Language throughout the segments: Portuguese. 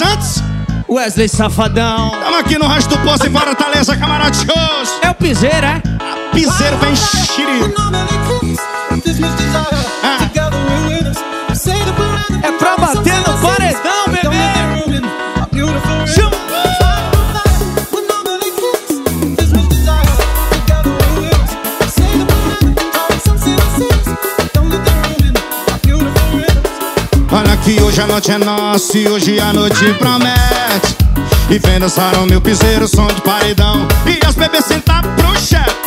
Santos. Wesley Safadão. Tamo aqui no Rasto do Poço em Fortaleza, camarada shows. É o piseiro, é? Piseiro vem xiri. Ah. Hoje a noite é nossa e hoje a noite promete. E vem dançar o meu piseiro, som de paredão. E as bebês sentar pro chefe.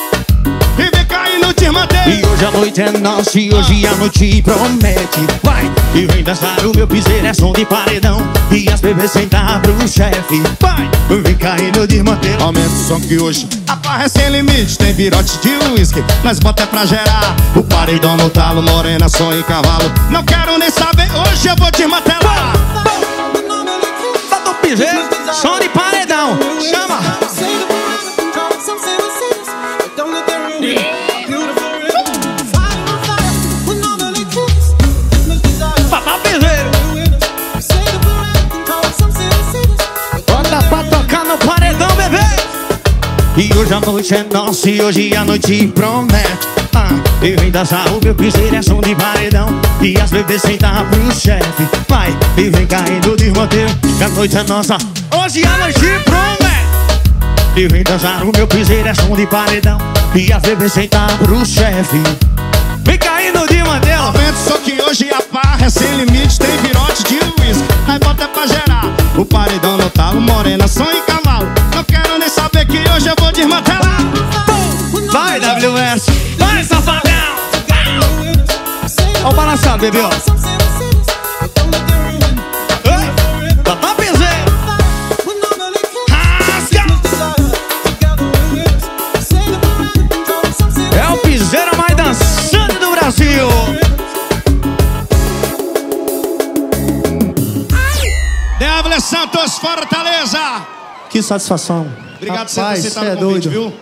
Hoje a noite é nossa e hoje a noite promete Vai! E vem dançar o meu piseiro, é som de paredão E as bebês sentar pro chefe Vai! Vem cair no desmantelo Aumenta o som que hoje a é sem limite. Tem virote de uísque, nós bota é pra gerar. O paredão no talo, morena, som e cavalo. Não quero nem saber, hoje eu vou desmantelar. Som de paredão E hoje a noite é nossa e hoje a noite promete. Ah, E vem dançar o meu piseiro, é som de paredão. E as bebês sentar pro chefe. Vai, e vem caindo de roteiro Que a noite é nossa, hoje a noite promete. E vem dançar o meu piseiro, é som de paredão. E as bebês sentar pro chefe. Vem caindo de mantelo Aumenta o som que hoje a barra é sem limite. Tem virote de uísque, nós bota pra gerar. O paredão no talo, morena, som e eu vou desmantelar. Vai, WS Vai, safadão. Ó o balançado, bebê, ó piseiro Rasga. É o piseiro mais dançante do Brasil. Deable Santos, Fortaleza. Que satisfação Obrigado Rapaz, por você ter cê é convite, doido. viu?